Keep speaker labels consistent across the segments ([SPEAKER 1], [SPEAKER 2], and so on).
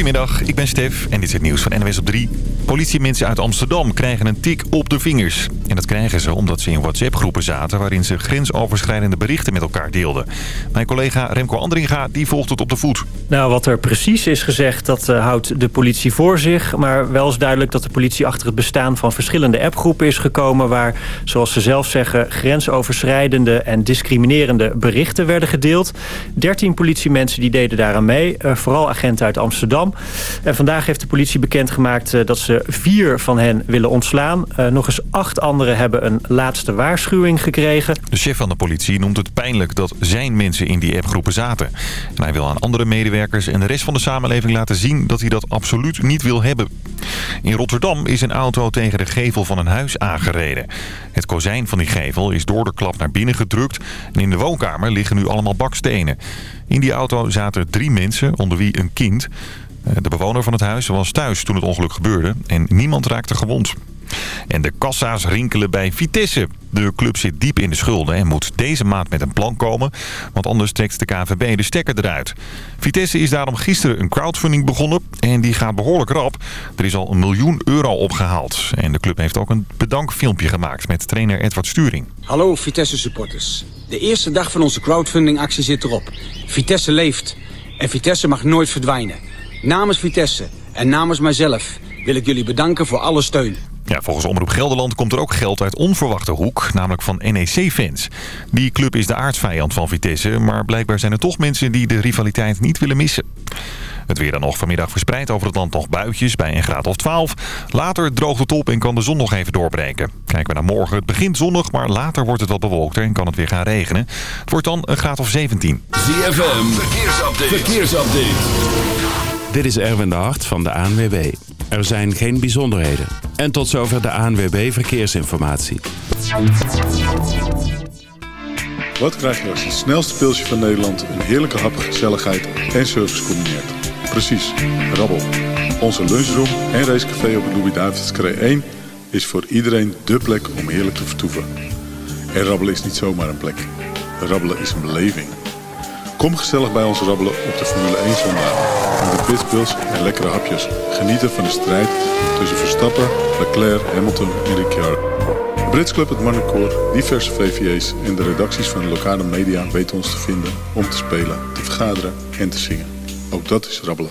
[SPEAKER 1] Goedemiddag, ik ben Stef en dit is het nieuws van NWS op 3. Politiemensen uit Amsterdam krijgen een tik op de vingers. En dat krijgen ze omdat ze in WhatsApp-groepen zaten... waarin ze grensoverschrijdende berichten met elkaar deelden. Mijn collega Remco Andringa die volgt het op de voet.
[SPEAKER 2] Nou, wat er precies is gezegd, dat uh, houdt de politie voor zich. Maar wel is duidelijk dat de politie achter het bestaan van verschillende appgroepen is gekomen... waar, zoals ze zelf zeggen, grensoverschrijdende en discriminerende berichten werden gedeeld. 13 politiemensen die deden daaraan mee, uh, vooral agenten uit Amsterdam. En vandaag heeft de politie bekendgemaakt uh, dat ze vier van hen willen ontslaan. Uh, nog eens acht anderen hebben een laatste waarschuwing gekregen.
[SPEAKER 1] De chef van de politie noemt het pijnlijk dat zijn mensen in die appgroepen zaten. En hij wil aan andere medewerkers en de rest van de samenleving laten zien dat hij dat absoluut niet wil hebben. In Rotterdam is een auto tegen de gevel van een huis aangereden. Het kozijn van die gevel is door de klap naar binnen gedrukt en in de woonkamer liggen nu allemaal bakstenen. In die auto zaten drie mensen, onder wie een kind. De bewoner van het huis was thuis toen het ongeluk gebeurde en niemand raakte gewond. En de kassa's rinkelen bij Vitesse. De club zit diep in de schulden en moet deze maand met een plan komen. Want anders trekt de KVB de stekker eruit. Vitesse is daarom gisteren een crowdfunding begonnen. En die gaat behoorlijk rap. Er is al een miljoen euro opgehaald. En de club heeft ook een bedankfilmpje gemaakt met trainer Edward Sturing.
[SPEAKER 3] Hallo Vitesse supporters. De eerste dag van onze crowdfunding-actie zit erop. Vitesse leeft. En Vitesse mag nooit verdwijnen. Namens Vitesse en namens mijzelf wil ik jullie bedanken voor alle steun.
[SPEAKER 1] Ja, volgens Omroep Gelderland komt er ook geld uit onverwachte hoek, namelijk van NEC-fans. Die club is de aardsvijand van Vitesse, maar blijkbaar zijn er toch mensen die de rivaliteit niet willen missen. Het weer dan nog vanmiddag verspreid over het land nog buitjes bij een graad of 12. Later droogt het op en kan de zon nog even doorbreken. Kijken we naar morgen. Het begint zonnig, maar later wordt het wat bewolkter en kan het weer gaan regenen. Het wordt dan een graad of 17.
[SPEAKER 4] ZFM, verkeersupdate. verkeersupdate.
[SPEAKER 5] Dit is Erwin de Hart van de ANWB. Er zijn geen bijzonderheden. En tot zover de ANWB Verkeersinformatie.
[SPEAKER 6] Wat krijg je als het snelste pilsje van Nederland... een heerlijke hap, gezelligheid en service combineert? Precies, rabbel. Onze lunchroom en racecafé op de Louis-David's 1... is voor iedereen dé plek om heerlijk te vertoeven. En rabbelen is niet zomaar een plek. Rabbelen is een beleving. Kom gezellig bij ons rabbelen op de Formule 1 zondag. Met de en lekkere hapjes. Genieten van de strijd tussen Verstappen, Leclerc, Hamilton en Ricciardo. Brits Club, het Marnecoor, diverse VVA's en de redacties van de lokale media weten ons te vinden om te spelen, te vergaderen en te zingen. Ook dat is rabbelen.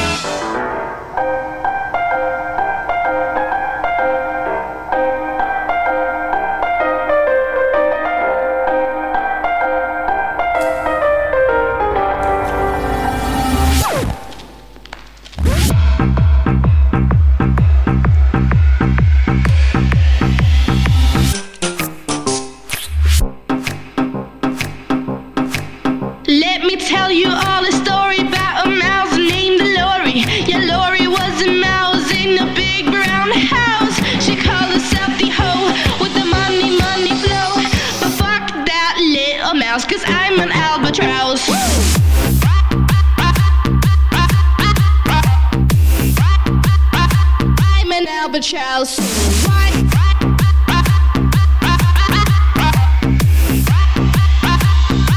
[SPEAKER 7] Mouse, cause I'm an albatross. I'm an albatross.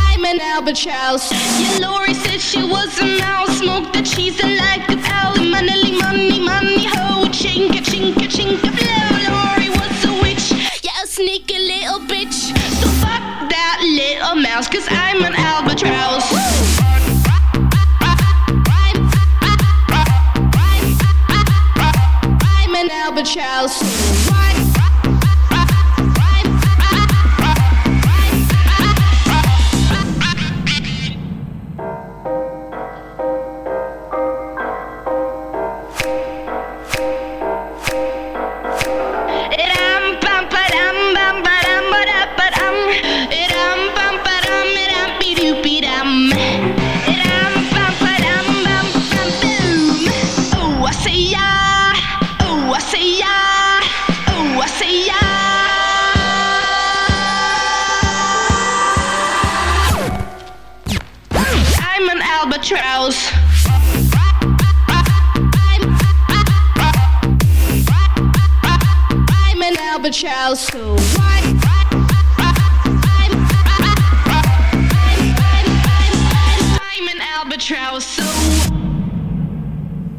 [SPEAKER 7] I'm an albatross. Yeah, Lori said she was a mouse. Smoked the cheese and like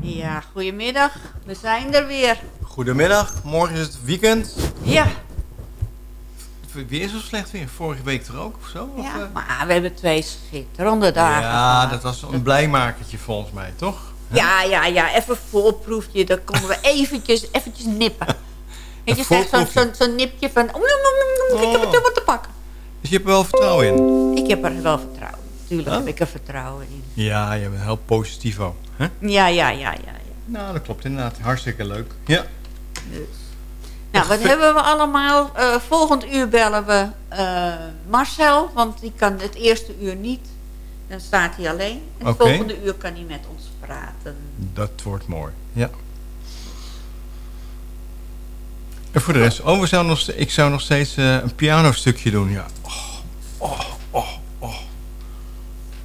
[SPEAKER 8] Ja, goedemiddag. We zijn er weer.
[SPEAKER 9] Goedemiddag, morgen is het weekend.
[SPEAKER 8] Ja,
[SPEAKER 9] Weer zo slecht weer. Vorige week er ook of zo? Of,
[SPEAKER 8] ja
[SPEAKER 9] eh?
[SPEAKER 8] maar we hebben twee schitterende dagen
[SPEAKER 9] ja,
[SPEAKER 8] gehad.
[SPEAKER 9] dat was een blijmakertje volgens mij, toch?
[SPEAKER 8] Ja, ja, ja, even voorproefje. Dan komen we eventjes, eventjes nippen. Weet je, zegt zo'n zo'n nipje van... "Oem, oem, oem, oem, Ik heb het
[SPEAKER 9] Oh.
[SPEAKER 8] helemaal te pakken.
[SPEAKER 9] Dus je hebt er wel vertrouwen in?
[SPEAKER 8] Ik heb er wel vertrouwen in. Tuurlijk heb ik er vertrouwen in.
[SPEAKER 9] Ja, je bent heel positief ook.
[SPEAKER 8] Ja, ja, ja, ja. ja.
[SPEAKER 9] Nou, dat klopt inderdaad. Hartstikke leuk. Ja.
[SPEAKER 8] Dus. Nou, wat hebben we allemaal? Eh, volgend uur bellen we eh, Marcel, want die kan het eerste uur niet. Dan staat hij alleen. En het volgende uur kan hij met ons praten.
[SPEAKER 9] Dat wordt mooi. Ja. En voor de rest, oh, we zouden nog, ik zou nog steeds eh, een pianostukje doen. Ja. Oh, oh, oh, oh.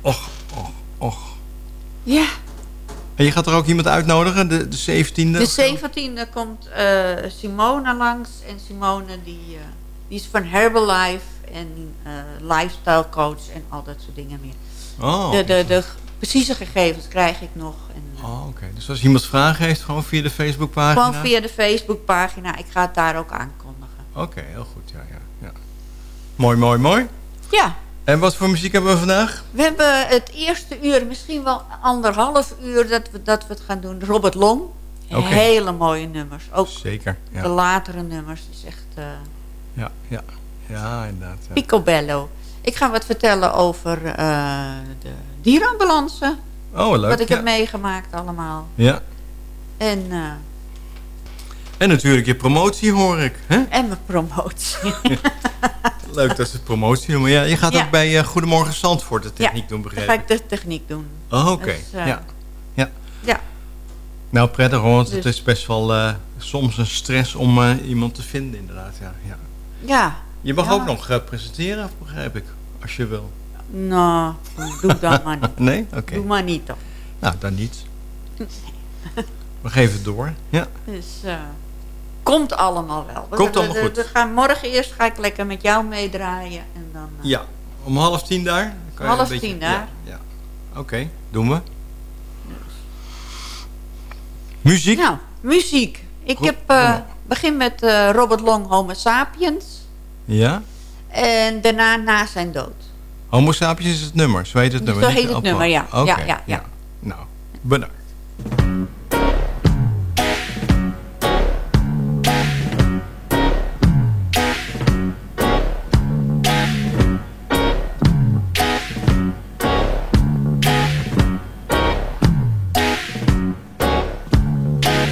[SPEAKER 9] Och, och, och.
[SPEAKER 8] Ja,
[SPEAKER 9] En je gaat er ook iemand uitnodigen, de, de 17e?
[SPEAKER 8] de 17e komt eh, Simone langs. En Simone die, eh, die is van Herbalife en lifestyle coach en al dat soort dingen meer.
[SPEAKER 9] Oh,
[SPEAKER 8] De, de, de precieze gegevens krijg ik nog. En,
[SPEAKER 9] oh oké. Dus als iemand vragen heeft, gewoon via de Facebookpagina?
[SPEAKER 8] Gewoon via de Facebookpagina. Ik ga het daar ook aankondigen.
[SPEAKER 9] Oké, heel goed. Ja, ja, ja. Mooi, mooi, mooi.
[SPEAKER 8] Ja,
[SPEAKER 9] En wat voor muziek hebben we vandaag?
[SPEAKER 8] we hebben het eerste uur, misschien wel anderhalf uur dat we, dat we het gaan doen. Robert Long.
[SPEAKER 9] Oké.
[SPEAKER 8] Hele mooie nummers. Ook
[SPEAKER 9] Zeker.
[SPEAKER 8] de
[SPEAKER 9] Ja,
[SPEAKER 8] latere nummers. is echt eh
[SPEAKER 9] ja, ja. ja inderdaad. Ja.
[SPEAKER 8] picobello. Ik ga wat vertellen over eh, de dierenambulance.
[SPEAKER 9] Oh, wat leuk.
[SPEAKER 8] wat ik
[SPEAKER 9] ja.
[SPEAKER 8] heb meegemaakt allemaal.
[SPEAKER 9] ja.
[SPEAKER 8] En, eh,
[SPEAKER 9] En natuurlijk je promotie hoor ik. Hè?
[SPEAKER 8] en mijn promotie.
[SPEAKER 9] Leuk dat ze het promotie doen. Maar ja, je gaat
[SPEAKER 8] Ja.
[SPEAKER 9] ook bij eh, Goedemorgen Zandvoort de techniek
[SPEAKER 8] ja,
[SPEAKER 9] doen,
[SPEAKER 8] dan
[SPEAKER 9] begreep
[SPEAKER 8] ga
[SPEAKER 9] ik.
[SPEAKER 8] ik de techniek doen.
[SPEAKER 9] Oh, oké.
[SPEAKER 8] Dus, eh,
[SPEAKER 9] ja. ja.
[SPEAKER 8] Ja.
[SPEAKER 9] Nou, prettig hoor, want het
[SPEAKER 8] Dus-
[SPEAKER 9] is best wel soms een stress om iemand te vinden, inderdaad. Ja, ja.
[SPEAKER 8] Ja.
[SPEAKER 9] Je mag ook nog presenteren, begrijp ik, als je wil.
[SPEAKER 8] Nou, doe dat maar niet.
[SPEAKER 9] Nee? Oké.
[SPEAKER 8] Doe maar niet dan.
[SPEAKER 9] Nou, dan niet. We geven het door. Ja.
[SPEAKER 8] Dus eh, komt allemaal wel. We-
[SPEAKER 9] Komt allemaal
[SPEAKER 8] we-
[SPEAKER 9] goed.
[SPEAKER 8] We gaan morgen eerst ga ik lekker met jou meedraaien. En dan, eh,
[SPEAKER 9] ja. Om half tien daar? Kan je
[SPEAKER 8] Half
[SPEAKER 9] beetje-
[SPEAKER 8] tien daar.
[SPEAKER 9] Ja. ja. Oké, doen we. Muziek?
[SPEAKER 8] Nou, muziek. Ik
[SPEAKER 9] Goed.
[SPEAKER 8] heb, eh, begin met Robert Long, Homo Sapiens.
[SPEAKER 9] Ja.
[SPEAKER 8] En daarna Na zijn dood.
[SPEAKER 9] Homo sapiens is het nummer. Zo heet het nummer.
[SPEAKER 8] Zo heet het
[SPEAKER 9] appel.
[SPEAKER 8] nummer, ja.
[SPEAKER 9] Oké,
[SPEAKER 8] Ja, ja, ja.
[SPEAKER 9] Nou, bedankt.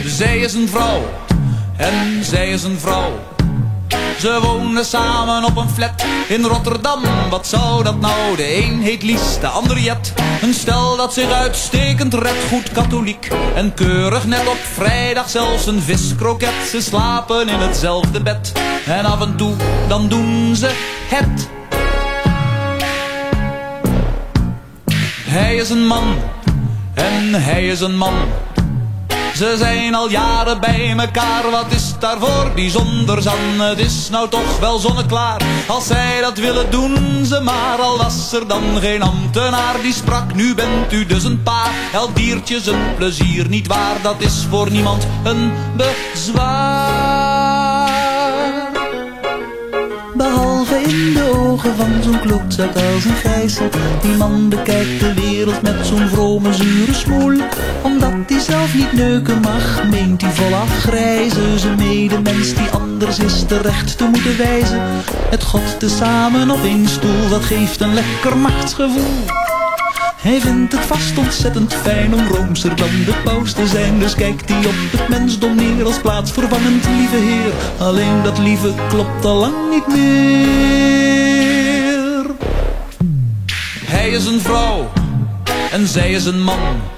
[SPEAKER 10] Zij is een vrouw en zij is een vrouw. Ze wonen samen op een flat in Rotterdam. Wat zou dat nou? De een heet Lies, de ander Jet. Een stel dat zich uitstekend redt, goed katholiek. En keurig net op vrijdag zelfs een viskroket. Ze slapen in hetzelfde bed. En af en toe, dan doen ze het. Hij is een man en hij is een man. Ze zijn al jaren bij mekaar, wat is daarvoor bijzonders aan? Het is nou toch wel zonneklaar, als zij dat willen doen ze maar. Al was er dan geen ambtenaar die sprak, nu bent u dus een paar. Elk diertje zijn plezier niet waar, dat is voor niemand een bezwaar.
[SPEAKER 11] In de ogen van zo'n klootzak als een gijzer. Die man bekijkt de wereld met zo'n vrome zure smoel. Omdat hij zelf niet neuken mag, meent hij volaf grijzen Zijn medemens die anders is terecht te moeten wijzen. Het god tezamen op één stoel, dat geeft een lekker machtsgevoel hij vindt het vast ontzettend fijn om roomser dan de paus te zijn. Dus kijkt hij op het mensdom neer als plaatsvervangend lieve heer. Alleen dat lieve klopt al lang niet meer.
[SPEAKER 10] Hij is een vrouw en zij is een man.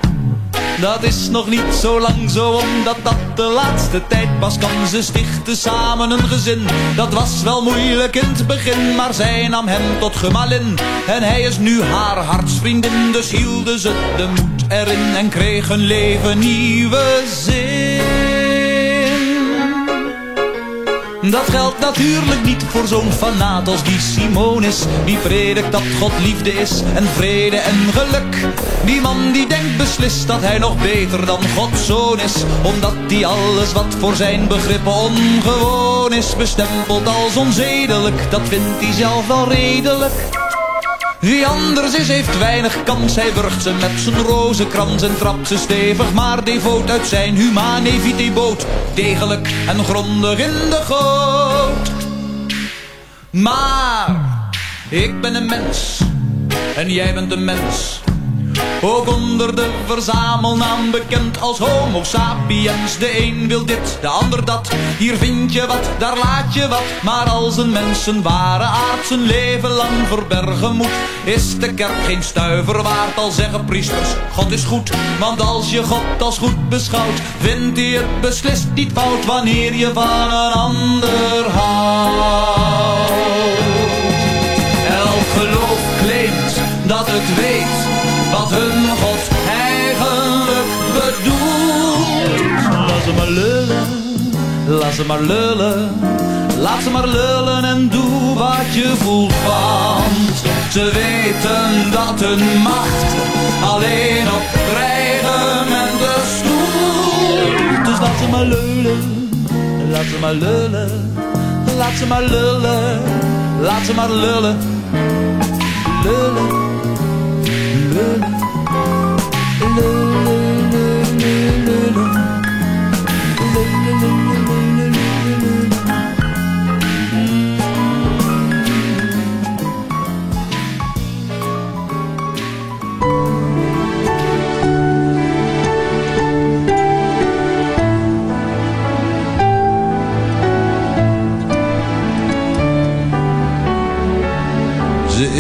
[SPEAKER 10] Dat is nog niet zo lang zo, omdat dat de laatste tijd pas kan. Ze stichten samen een gezin, dat was wel moeilijk in het begin. Maar zij nam hem tot gemalin, en hij is nu haar hartsvriendin. Dus hielden ze de moed erin en kreeg hun leven nieuwe zin. Dat geldt natuurlijk niet voor zo'n fanaat als die Simonis. Die predikt dat God liefde is en vrede en geluk. Die man die denkt beslist dat hij nog beter dan Gods zoon is. Omdat die alles wat voor zijn begrippen ongewoon is. Bestempeld als onzedelijk, dat vindt hij zelf wel redelijk. Wie anders is heeft weinig kans, hij wurgt ze met zijn rozenkrans en trapt ze stevig, maar devoot uit zijn humanevité boot. Degelijk en grondig in de goot. Maar, ik ben een mens, en jij bent een mens. Ook onder de verzamelnaam bekend als homo sapiens. De een wil dit, de ander dat. Hier vind je wat, daar laat je wat. Maar als een mens een ware aard zijn leven lang verbergen moet, is de kerk geen stuiver waard. Al zeggen priesters, God is goed. Want als je God als goed beschouwt, vindt hij het beslist niet fout wanneer je van een ander houdt. Elk geloof claimt dat het weet wat hun God eigenlijk bedoelt. Laat ze maar lullen, laat ze maar lullen. Laat ze maar lullen en doe wat je voelt, want ze weten dat hun macht alleen op de stoel. Dus laat ze maar lullen, laat ze maar lullen, laat ze maar lullen, laat ze maar lullen, lullen.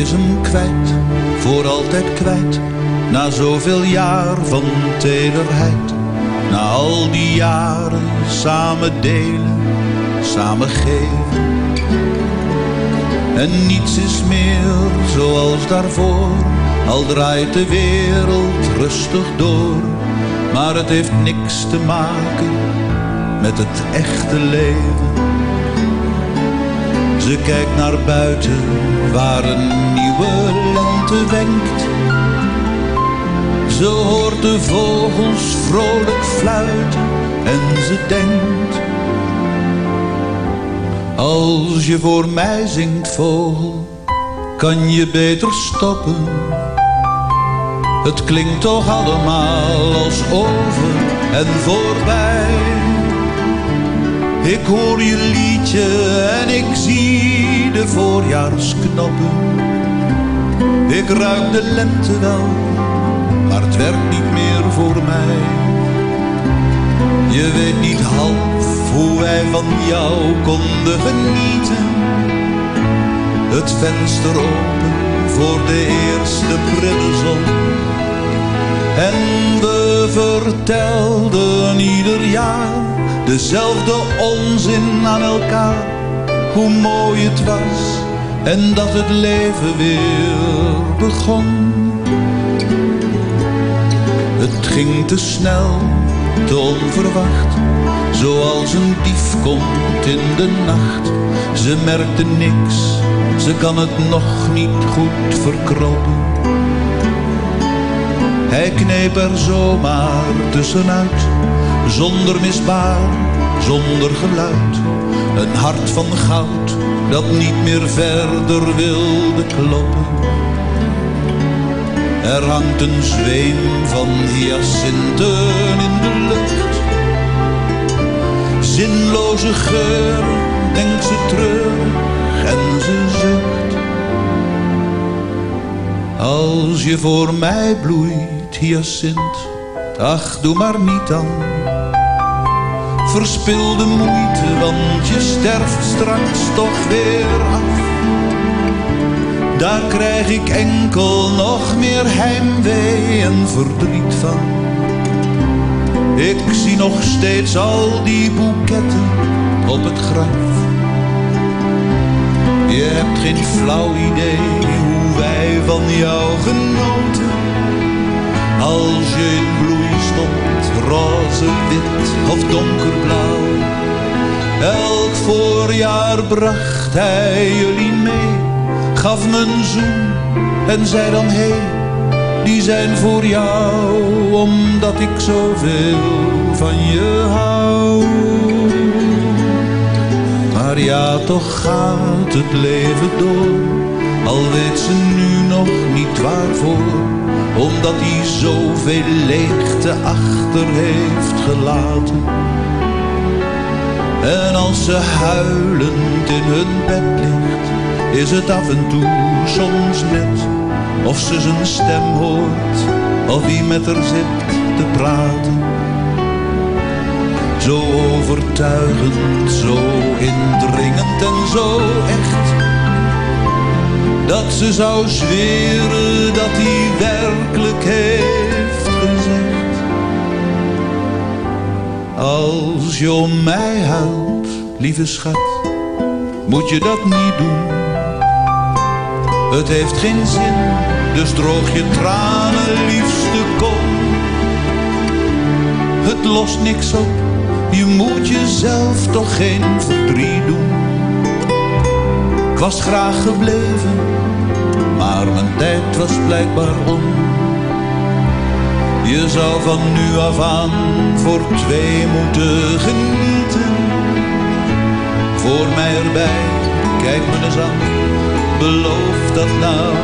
[SPEAKER 12] Is hem kwijt, voor altijd kwijt. Na zoveel jaar van tederheid. Na al die jaren samen delen, samen geven. En niets is meer zoals daarvoor. Al draait de wereld rustig door. Maar het heeft niks te maken met het echte leven. Ze kijkt naar buiten waar een nieuwe lente wenkt. Ze hoort de vogels vrolijk fluiten en ze denkt. Als je voor mij zingt vogel, kan je beter stoppen. Het klinkt toch allemaal als over en voorbij. Ik hoor je liedje en ik zie de voorjaarsknoppen. Ik ruik de lente wel, werkt niet meer voor mij. Je weet niet half hoe wij van jou konden genieten. Het venster open voor de eerste prille zon. En we vertelden ieder jaar dezelfde onzin aan elkaar. Hoe mooi het was en dat het leven weer begon. Het ging te snel, te onverwacht. Zoals een dief komt in de nacht. Ze merkte niks, ze kan het nog niet goed verkroppen. Hij kneep er zomaar tussenuit, zonder misbaar, zonder geluid. Een hart van goud, dat niet meer verder wilde kloppen. Er hangt een zweem van hyacinten in de lucht. Zinloze geur, denkt ze terug en ze zucht. Als je voor mij bloeit, hyacint, ach doe maar niet aan. Verspil de moeite, want je sterft straks toch weer af. Daar krijg ik enkel nog meer heimwee en verdriet van.
[SPEAKER 10] Ik zie nog steeds al die boeketten op het graf. Je hebt geen flauw idee hoe wij van jou genoten. Als je in bloei stond, roze, wit of donkerblauw. Elk voorjaar bracht hij jullie mee, gaf me een zoen en zei dan hé, hey, die zijn voor jou, omdat ik zoveel van je hou. Maar ja, toch gaat het leven door, al weet ze nu nog niet waarvoor, omdat hij zoveel leegte achter heeft gelaten. En als ze huilend in hun bed ligt, is het af en toe soms net of ze zijn stem hoort, of wie met haar zit te praten. Zo overtuigend, zo indringend en zo echt, dat ze zou zweren dat hij werkelijk heeft gezegd. Als je om mij huilt, lieve schat, moet je dat niet doen. Het heeft geen zin, dus droog je tranen, liefste kom. Het lost niks op, je moet jezelf toch geen verdriet doen. Ik was graag gebleven, maar mijn tijd was blijkbaar om. Je zou van nu af aan voor twee moeten genieten. Voor mij erbij, kijk me eens aan, beloof dat nou.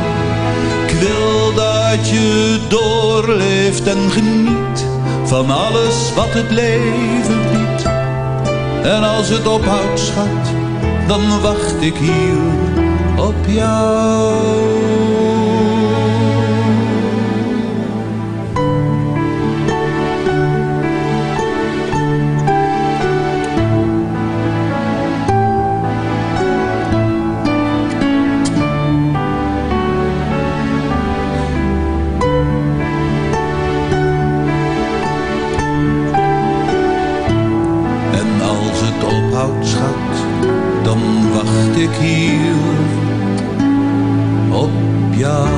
[SPEAKER 10] Ik wil dat je doorleeft en geniet van alles wat het leven biedt. En als het ophoudt, schat, dan wacht ik hier op jou. Ik hier op jou.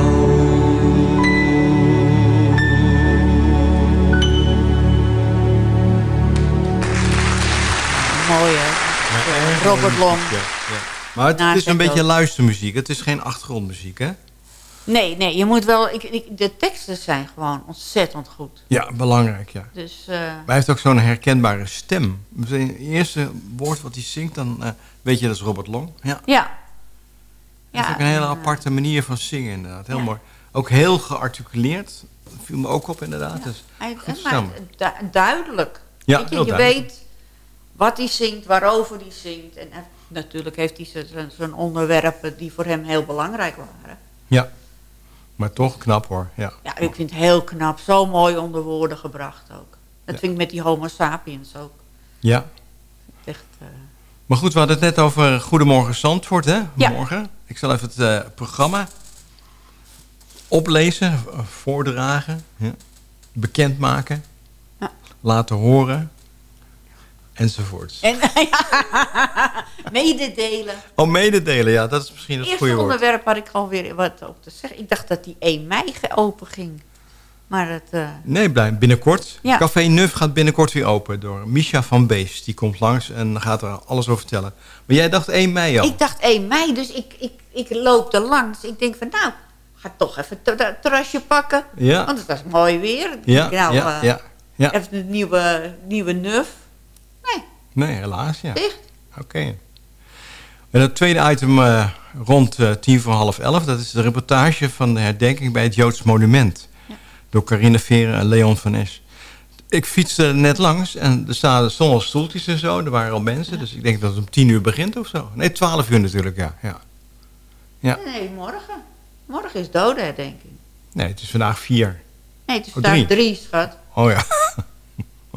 [SPEAKER 8] Mooi hè. Robert Long.
[SPEAKER 9] Ja, ja. Maar het, is een beetje luistermuziek. Het is geen achtergrondmuziek, hè?
[SPEAKER 8] Nee, nee, je moet wel... Ik, ik, de teksten zijn gewoon ontzettend goed.
[SPEAKER 9] Ja, belangrijk, ja.
[SPEAKER 8] Dus, eh,
[SPEAKER 9] Maar hij heeft ook zo'n herkenbare stem. Het eerste woord wat hij zingt, dan eh, weet je dat is Robert Long. Ja.
[SPEAKER 8] ja.
[SPEAKER 9] Dat is ook een hele aparte manier van zingen, inderdaad. Heel mooi. Ook heel gearticuleerd. Dat viel me ook op, inderdaad. Dus
[SPEAKER 8] Hij, duidelijk.
[SPEAKER 9] Ja,
[SPEAKER 8] Weet je, je weet wat hij zingt, waarover hij zingt. En eh, natuurlijk heeft hij zijn onderwerpen die voor hem heel belangrijk waren.
[SPEAKER 9] Ja. Maar toch knap, hoor. Ja.
[SPEAKER 8] Ja, ik vind het heel knap. Zo mooi onder woorden gebracht ook. Dat vind ik met die homo sapiens ook.
[SPEAKER 9] ja.
[SPEAKER 8] Echt, eh,
[SPEAKER 9] Maar goed, we hadden het net over Goedemorgen Zandvoort, hè?
[SPEAKER 8] Ja.
[SPEAKER 9] Morgen. Ik zal even het eh, programma oplezen, voordragen, ja. bekendmaken,
[SPEAKER 8] Ja.
[SPEAKER 9] laten horen, enzovoorts.
[SPEAKER 8] En mededelen.
[SPEAKER 9] Oh, mededelen, ja, dat is misschien het
[SPEAKER 8] Het
[SPEAKER 9] goede
[SPEAKER 8] eerste
[SPEAKER 9] woord.
[SPEAKER 8] onderwerp had ik alweer wat op te zeggen. Ik dacht dat die 1 mei open ging. Maar het... eh,
[SPEAKER 9] Nee, blij, binnenkort.
[SPEAKER 8] Ja.
[SPEAKER 9] Café Nuf gaat binnenkort weer open door Misha van Beest. Die komt langs en gaat er alles over vertellen. Maar jij dacht 1 mei al.
[SPEAKER 8] Ik dacht 1 mei, dus ik, ik, ik loop er langs. Ik denk van nou, ga toch even het ter- terrasje pakken.
[SPEAKER 9] Ja.
[SPEAKER 8] Want het was mooi weer.
[SPEAKER 9] Ja,
[SPEAKER 8] nou,
[SPEAKER 9] ja,
[SPEAKER 8] eh,
[SPEAKER 9] ja, ja.
[SPEAKER 8] Even een nieuwe, nieuwe nuf.
[SPEAKER 9] Nee, helaas, ja.
[SPEAKER 8] Dicht.
[SPEAKER 9] Oké. En het tweede item eh, rond eh, tien voor half elf... dat is de reportage van de herdenking bij het Joods Monument. Door Carine Veren en Leon van Es. Ik fietste net langs en er staan sommige stoeltjes en zo. Er waren al mensen, dus ik denk dat het om tien uur begint of zo. Nee, twaalf uur natuurlijk, ja. ja. Ja.
[SPEAKER 8] Nee, morgen. Morgen is dodenherdenking.
[SPEAKER 9] Nee, het is vandaag vier.
[SPEAKER 8] Nee, het is
[SPEAKER 9] Oh,
[SPEAKER 8] vandaag
[SPEAKER 9] drie.
[SPEAKER 8] drie, schat.
[SPEAKER 9] Oh ja.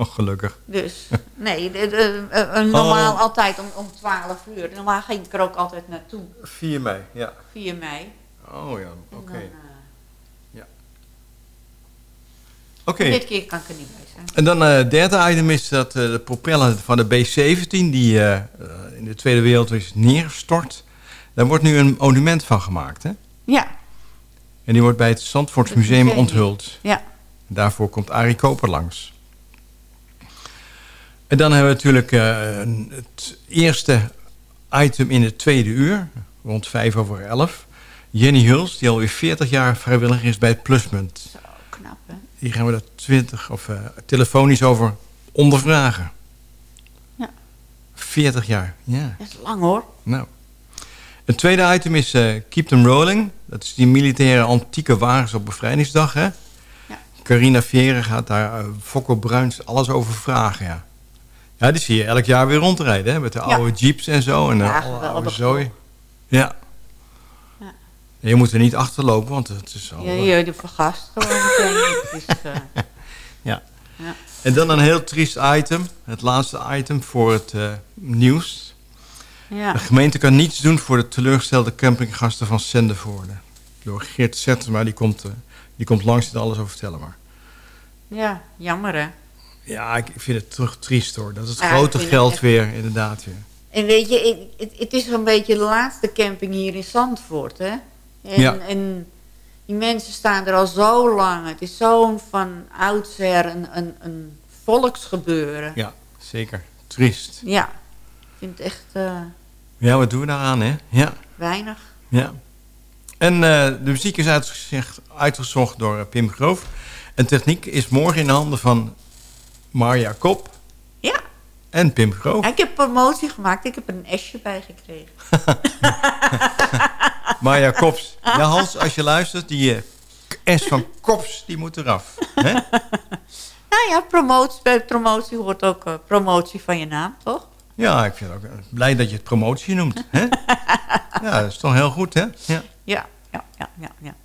[SPEAKER 9] oh, gelukkig.
[SPEAKER 8] Dus, nee, de- de- eh, eh, normaal
[SPEAKER 9] Oh.
[SPEAKER 8] altijd om, om 12 uur. Normaal ging ik er ook altijd naartoe.
[SPEAKER 9] 4 mei, ja.
[SPEAKER 8] 4 mei.
[SPEAKER 9] Oh ja, oké.
[SPEAKER 8] Eh,
[SPEAKER 9] Ja. Oké.
[SPEAKER 8] Dit keer kan ik er niet bij zijn.
[SPEAKER 9] En dan eh, het derde item is dat eh, de propeller van de B-17... die in de Tweede Wereldoorlog is neergestort. Daar wordt nu een monument van gemaakt, hè?
[SPEAKER 8] Ja,
[SPEAKER 9] En die wordt bij het Zandvoorts
[SPEAKER 8] Het
[SPEAKER 9] Museum
[SPEAKER 8] museum.
[SPEAKER 9] onthuld.
[SPEAKER 8] ja.
[SPEAKER 9] Daarvoor komt Arie Koper langs. En dan hebben we natuurlijk eh, het eerste item in het tweede uur, rond vijf over elf. Jenny Huls, die alweer 40 jaar vrijwilliger is bij het Pluspunt.
[SPEAKER 8] Zo knap, hè?
[SPEAKER 9] Die gaan we daar 20 of eh, telefonisch over ondervragen.
[SPEAKER 8] Ja.
[SPEAKER 9] 40 jaar, ja.
[SPEAKER 8] Dat is lang, hoor.
[SPEAKER 9] Nou. Het tweede item is eh, Keep Them Rolling. Dat is die militaire antieke wagens op bevrijdingsdag, hè?
[SPEAKER 8] Ja.
[SPEAKER 9] Carina Veren gaat daar uh, Fokko Bruins alles over vragen, ja. Ja, die zie je elk jaar weer rondrijden, hè? Met de
[SPEAKER 8] Ja.
[SPEAKER 9] oude jeeps en zo. En
[SPEAKER 8] Ja,
[SPEAKER 9] alle oude zooi. Ja.
[SPEAKER 8] Ja.
[SPEAKER 9] En je moet er niet achterlopen, want het is al... Eh,
[SPEAKER 8] je, je vergast
[SPEAKER 9] ja.
[SPEAKER 8] ja.
[SPEAKER 9] En dan een heel triest item. Het laatste item voor het eh, nieuws.
[SPEAKER 8] Ja.
[SPEAKER 9] De gemeente kan niets doen voor de teleurgestelde campinggasten van Sendevoorde. Door Geert Zettema, die komt, eh, die komt langs en alles over vertellen. Maar
[SPEAKER 8] ja, jammer, hè?
[SPEAKER 9] Ja, ik, vind het terug triest hoor. Dat is het grote geld
[SPEAKER 8] echt-
[SPEAKER 9] weer, inderdaad weer.
[SPEAKER 8] En weet je, ik- het, het is een beetje de laatste camping hier in Zandvoort, hè? En,
[SPEAKER 9] Ja.
[SPEAKER 8] en die mensen staan er al zo lang. Het is zo'n van oudsher een, een, een volksgebeuren.
[SPEAKER 9] Ja, zeker. Triest.
[SPEAKER 8] Ja, ik vind het echt eh,
[SPEAKER 9] Ja, wat doen we daaraan, hè? Ja.
[SPEAKER 8] weinig.
[SPEAKER 9] ja. En eh, de muziek is uitgezocht, uitgezocht door eh, Pim Groof. En techniek is morgen in de handen van Marja Kop.
[SPEAKER 8] Ja.
[SPEAKER 9] En Pim Groof.
[SPEAKER 8] Ik heb promotie gemaakt. Ik heb er een S'je bij gekregen.
[SPEAKER 9] Marja Kops. Ja, Hans, als je luistert, die eh, S van Kops, die moet eraf. Hè?
[SPEAKER 8] Nou ja, promotie, bij promotie hoort ook eh, promotie van je naam, toch?
[SPEAKER 9] Ja, ik vind ook eh, blij dat je het promotie noemt. Hè? Ja, dat is toch heel goed, hè? Ja.
[SPEAKER 8] Ja, ja, ja, ja. ja.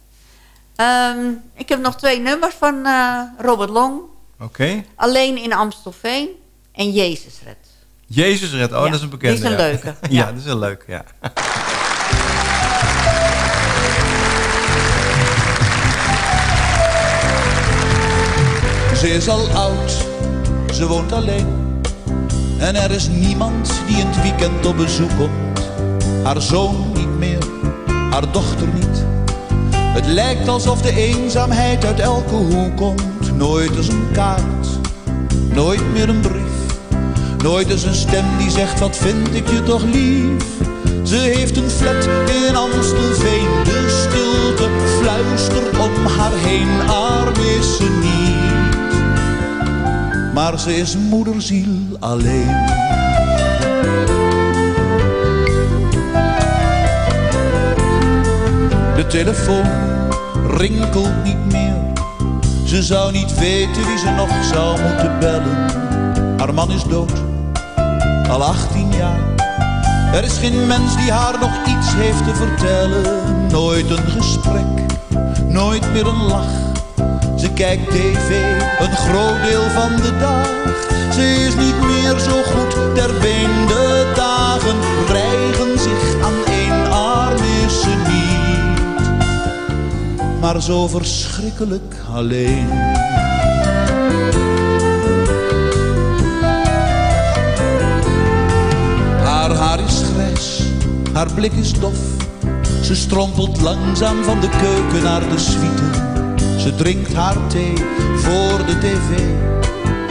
[SPEAKER 8] Ehm, ik heb nog twee nummers van eh, Robert Long.
[SPEAKER 9] Oké.
[SPEAKER 8] Alleen in Amstelveen en Jezus Red.
[SPEAKER 9] Jezus red. Oh,
[SPEAKER 8] Ja,
[SPEAKER 9] dat is een bekende.
[SPEAKER 8] die is een
[SPEAKER 9] ja.
[SPEAKER 8] leuke,
[SPEAKER 9] Ja,
[SPEAKER 8] ja.
[SPEAKER 9] dat is een leuk, ja.
[SPEAKER 10] Ze is al oud, ze woont alleen. En er is niemand die in het weekend op bezoek komt. Haar zoon niet meer, haar dochter niet. Het lijkt alsof de eenzaamheid uit elke hoek komt. Nooit eens een kaart, nooit meer een brief. Nooit eens een stem die zegt wat vind ik je toch lief. Ze heeft een flat in Amstelveen. De stilte fluistert om haar heen. Arm is ze niet maar ze is moederziel alleen. De telefoon rinkelt niet. Ze zou niet weten wie ze nog zou moeten bellen. Haar man is dood, al 18 jaar. Er is geen mens die haar nog iets heeft te vertellen. Nooit een gesprek, nooit meer een lach. Ze kijkt tv een groot deel van de dag. Ze is niet meer zo goed ter been. De dagen rijgen Maar zo verschrikkelijk alleen. Haar haar is grijs, haar blik is dof. Ze strompelt langzaam van de keuken naar de suite. Ze drinkt haar thee voor de tv.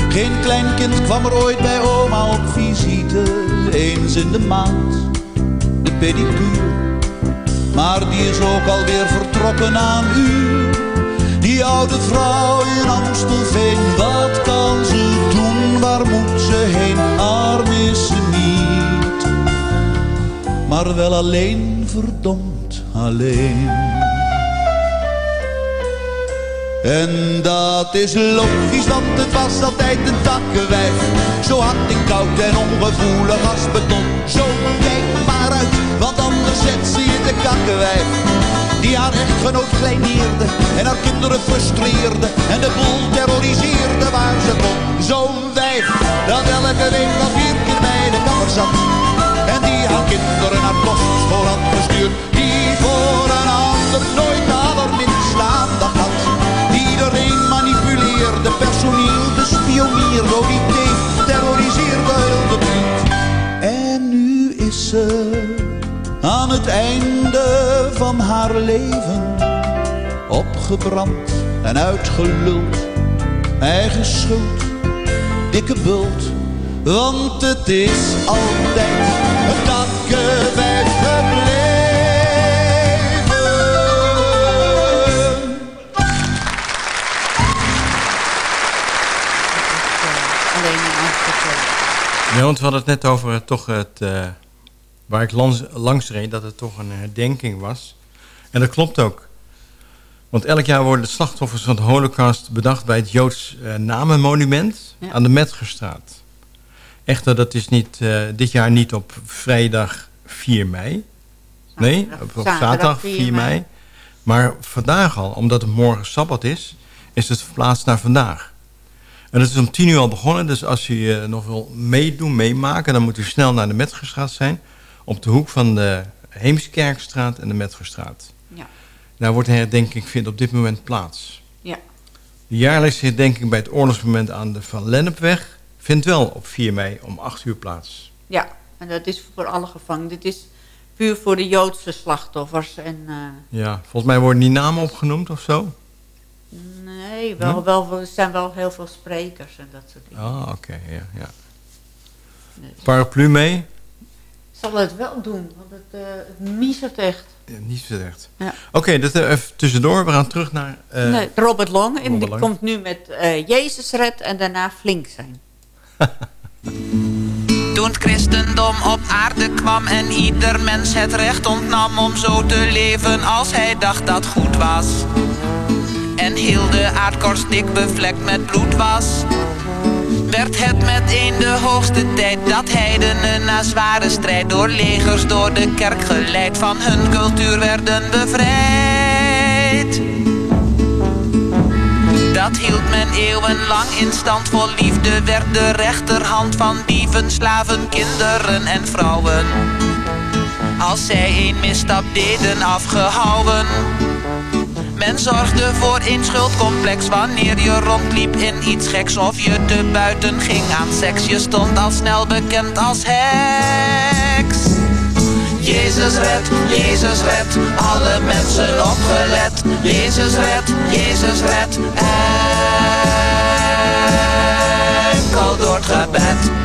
[SPEAKER 10] Geen kleinkind kwam er ooit bij oma op visite. Eens in de maand, de pedicure. Maar die is ook alweer vertrokken aan u. Die oude vrouw in Amstelveen, wat kan ze doen? Waar moet ze heen? Arm is ze niet. Maar wel alleen, verdomd alleen. En dat is logisch, want het was altijd een takkenwijf. Zo hard en koud en ongevoelig als beton. Zo kijk maar uit, want anders zet ze de kakkenwijf. Die haar echtgenoot kleineerde en haar kinderen frustreerde. En de boel terroriseerde waar ze kon. Zo'n wijf dat elke week al vier keer bij de kapper zat. En die haar kinderen naar kostschool had gestuurd. Die voor een ander nooit allerminst aandacht had. Die iedereen manipuleerde, personeel bespioneerde, die
[SPEAKER 13] leven. Opgebrand en uitgeluld, eigen schuld, dikke bult. Want het is altijd een takken weggebleven.
[SPEAKER 8] Alleen in Amsterdam.
[SPEAKER 9] Ja, want we hadden het net over het, toch het, eh, waar ik langs, langs reed, dat het toch een herdenking was. En dat klopt ook. Want elk jaar worden de slachtoffers van de holocaust bedacht bij het Joods eh, Namenmonument
[SPEAKER 8] Ja.
[SPEAKER 9] aan de Metgerstraat. Echter, dat is niet, eh, dit jaar niet op vrijdag 4 mei. Nee, op, op
[SPEAKER 8] zaterdag
[SPEAKER 9] zaterdag
[SPEAKER 8] 4
[SPEAKER 9] 4
[SPEAKER 8] mei.
[SPEAKER 9] Maar vandaag al, omdat het morgen Sabbat is, is het verplaatst naar vandaag. En het is om 10 uur al begonnen, dus als u eh, nog wil meedoen, meemaken... dan moet u snel naar de Metgerstraat zijn. Op de hoek van de Heemskerkstraat en de Metgerstraat.
[SPEAKER 8] Ja.
[SPEAKER 9] Daar wordt de herdenking vindt op dit moment plaats.
[SPEAKER 8] Ja.
[SPEAKER 9] De jaarlijkse herdenking bij het oorlogsmoment aan de Van Lennepweg... vindt wel op 4 mei om 8 uur plaats.
[SPEAKER 8] Ja, en dat is voor alle gevangenen. Dit is puur voor de Joodse slachtoffers. En, eh,
[SPEAKER 9] Ja, volgens mij worden die namen opgenoemd of zo.
[SPEAKER 8] nee, wel,
[SPEAKER 9] Nee?
[SPEAKER 8] wel, er zijn wel heel veel sprekers en dat soort dingen.
[SPEAKER 9] Ah, oké, ja, ja.
[SPEAKER 8] Dus
[SPEAKER 9] Paraplu mee?
[SPEAKER 8] Ik zal het wel doen, want het, uh, het miezert echt.
[SPEAKER 9] Ja, niet zo echt.
[SPEAKER 8] Ja.
[SPEAKER 9] Oké, dat eh, even tussendoor. We gaan terug naar... eh,
[SPEAKER 8] nee, Robert Long. En
[SPEAKER 9] Robert
[SPEAKER 8] die
[SPEAKER 9] Long.
[SPEAKER 8] komt nu met eh, Jezus red en daarna flink zijn.
[SPEAKER 10] Toen het christendom op aarde kwam en ieder mens het recht ontnam om zo te leven als hij dacht dat goed was. En heel de aardkorst dik bevlekt met bloed was. Werd het meteen de hoogste tijd dat heidenen na zware strijd door legers door de kerk geleid van hun cultuur werden bevrijd. Dat hield men eeuwenlang in stand. Vol liefde werd de rechterhand van dieven, slaven, kinderen en vrouwen. Als zij een misstap deden afgehouden. Men zorgde voor een schuldcomplex wanneer je rondliep in iets geks of je te buiten ging aan seks. Je stond al snel bekend als heks. Jezus red, Jezus red, alle mensen opgelet. Jezus red, Jezus red, enkel door het gebed.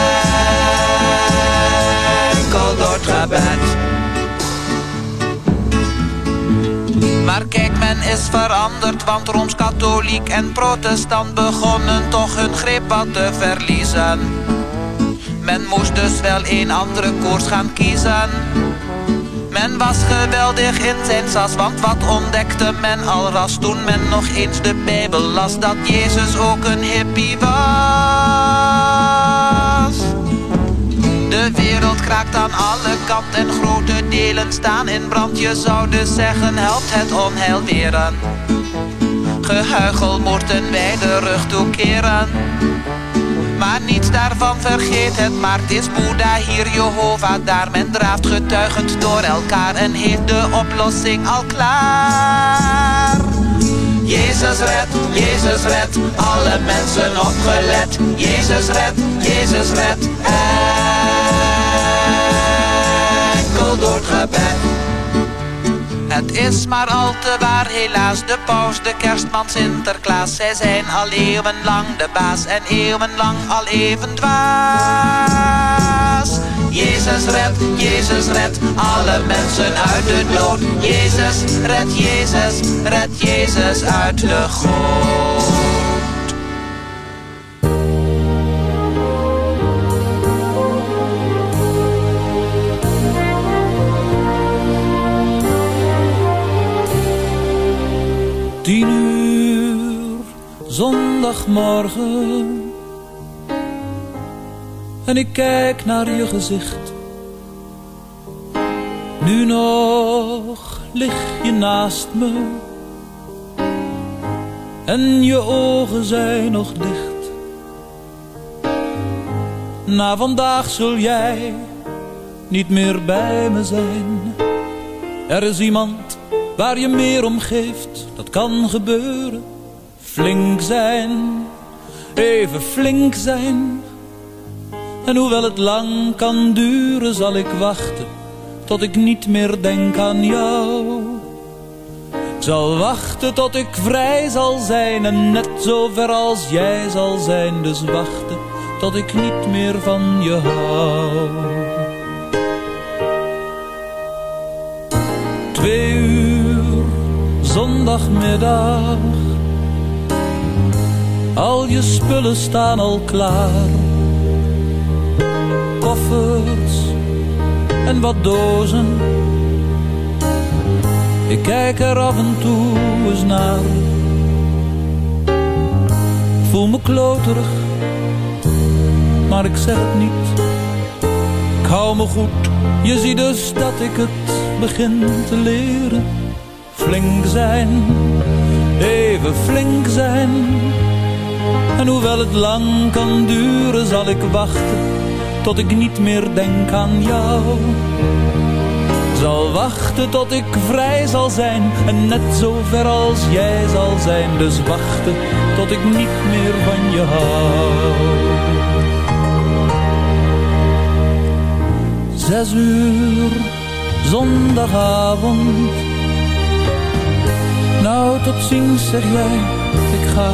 [SPEAKER 10] Maar kijk, men is veranderd, want Rooms-Katholiek en Protestant begonnen toch hun greep wat te verliezen. Men moest dus wel een andere koers gaan kiezen. Men was geweldig in zijn sas, want wat ontdekte men al ras toen men nog eens de Bijbel las, dat Jezus ook een hippie was. De wereld kraakt aan alle kanten en grote delen staan in brand. Je zou dus zeggen, helpt het onheil weren. Gehuichel moeten wij de rug toekeren. Maar niets daarvan vergeet het, maar het is Boeddha hier, Jehovah daar. Men draaft getuigend door elkaar en heeft de oplossing al klaar. Jezus red, Jezus red, alle mensen opgelet. Jezus red, Jezus red, enkel door het. Het is maar al te waar, helaas, de paus, de kerstman, Sinterklaas. Zij zijn al eeuwenlang de baas en eeuwenlang al even dwaas.
[SPEAKER 14] Jezus red, Jezus red alle mensen uit de dood. Jezus red, Jezus red, Jezus uit de goot.
[SPEAKER 11] Zondagmorgen. En ik kijk naar je gezicht. Nu nog lig je naast me. En je ogen zijn nog dicht. Na vandaag zul jij niet meer bij me zijn. Er is iemand waar je meer om geeft, dat kan gebeuren. Flink zijn, even flink zijn. En hoewel het lang kan duren, zal ik wachten tot ik niet meer denk aan jou. Ik zal wachten tot ik vrij zal zijn en net zo ver als jij zal zijn. Dus wachten tot ik niet meer van je hou. Twee uur, zondagmiddag. Al je spullen staan al klaar. Koffers en wat dozen. Ik kijk er af en toe eens naar. Voel me kloterig, maar ik zeg het niet. Ik hou me goed, je ziet dus dat ik het begin te leren. Flink zijn, even flink zijn. En hoewel het lang kan duren, zal ik wachten tot ik niet meer denk aan jou. Zal wachten tot ik vrij zal zijn en net zo ver als jij zal zijn. Dus wachten tot ik niet meer van je hou. Zes uur, zondagavond. Nou, tot ziens zeg jij, ik ga.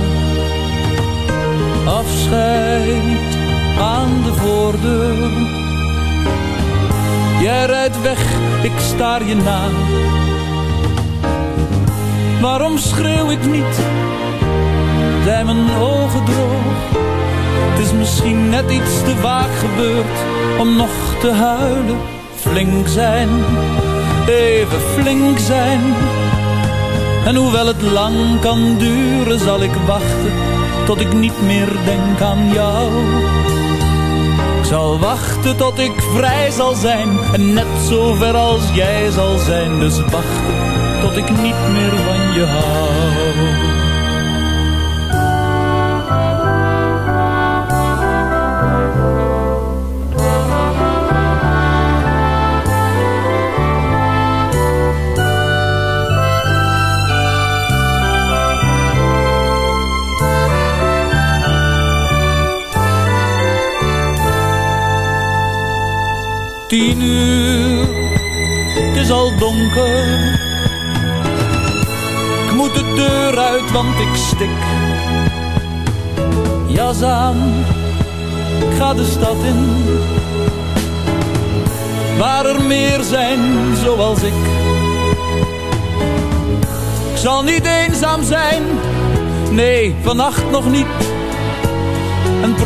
[SPEAKER 11] Afscheid aan de voordeur. Jij rijdt weg, ik staar je na. Waarom schreeuw ik niet? Zijn mijn ogen droog? Het is misschien net iets te vaak gebeurd om nog te huilen. Flink zijn, even flink zijn. En hoewel het lang kan duren, zal ik wachten tot ik niet meer denk aan jou. Ik zal wachten tot ik vrij zal zijn en net zo ver als jij zal zijn. Dus wachten tot ik niet meer van je hou. Tien uur, het is al donker. Ik moet de deur uit, want ik stik. Jas aan, ik ga de stad in. Waar er meer zijn zoals ik. Ik zal niet eenzaam zijn, nee, vannacht nog niet.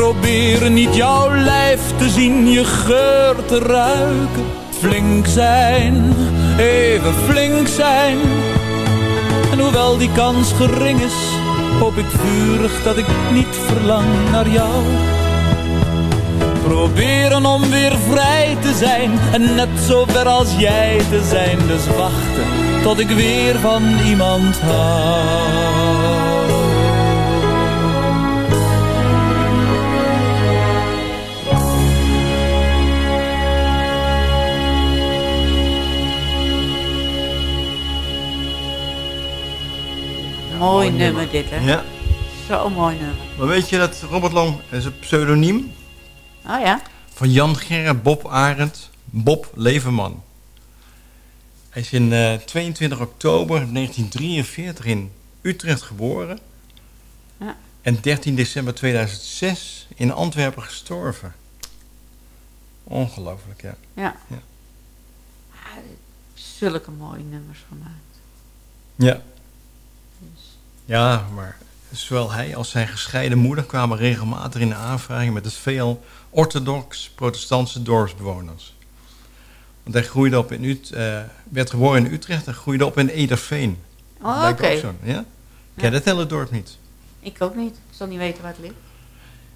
[SPEAKER 11] En proberen niet jouw lijf te zien, je geur te ruiken. Flink zijn, even flink zijn. En hoewel die kans gering is, hoop ik vurig dat ik niet verlang naar jou. Proberen om weer vrij te zijn en net zo ver als jij te zijn. Dus wachten tot ik weer van iemand hou.
[SPEAKER 8] Mooi nummer dit, hè?
[SPEAKER 9] Ja.
[SPEAKER 8] Zo'n mooi nummer.
[SPEAKER 9] Maar weet je dat Robert Long is een pseudoniem
[SPEAKER 8] Oh ja?
[SPEAKER 9] van Jan Gerrit Bob Arend Bob Leverman. Hij is in eh, 22 oktober 1943 in Utrecht geboren.
[SPEAKER 8] Ja.
[SPEAKER 9] En 13 december 2006 in Antwerpen gestorven. Ongelooflijk, ja.
[SPEAKER 8] Ja.
[SPEAKER 9] Ja.
[SPEAKER 8] Ah, zulke mooie nummers gemaakt.
[SPEAKER 9] Ja. Ja, maar zowel hij als zijn gescheiden moeder kwamen regelmatig in aanvragen met het veel orthodox-protestantse dorpsbewoners. Want hij groeide op in Ut eh, werd geboren in Utrecht en groeide op in Ederveen.
[SPEAKER 8] Oh, oké.
[SPEAKER 9] ook zo, ja? Ik ken het hele dorp niet.
[SPEAKER 8] Ik ook niet. Ik zal niet weten waar het ligt.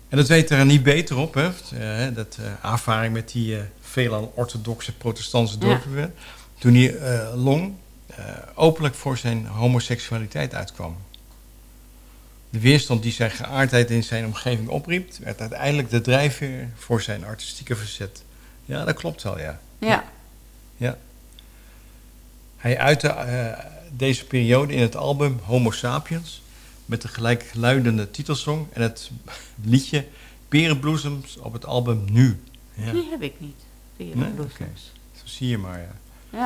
[SPEAKER 9] En dat weet er niet beter op, hè? Eh, dat eh, ervaring met die veelal orthodoxe protestantse dorpen. Toen hij Long openlijk voor zijn homoseksualiteit uitkwam. De weerstand die zijn geaardheid in zijn omgeving opriep, werd uiteindelijk de drijfveer voor zijn artistieke verzet. Ja, dat klopt wel, ja.
[SPEAKER 8] Ja.
[SPEAKER 9] ja. Hij uitte eh, deze periode in het album Homo Sapiens met de gelijkluidende titelsong en het liedje Perenbloesems op het album Nu. Ja.
[SPEAKER 8] Die heb ik niet. Die
[SPEAKER 9] Nee? Zo zie je maar, ja.
[SPEAKER 8] Ja.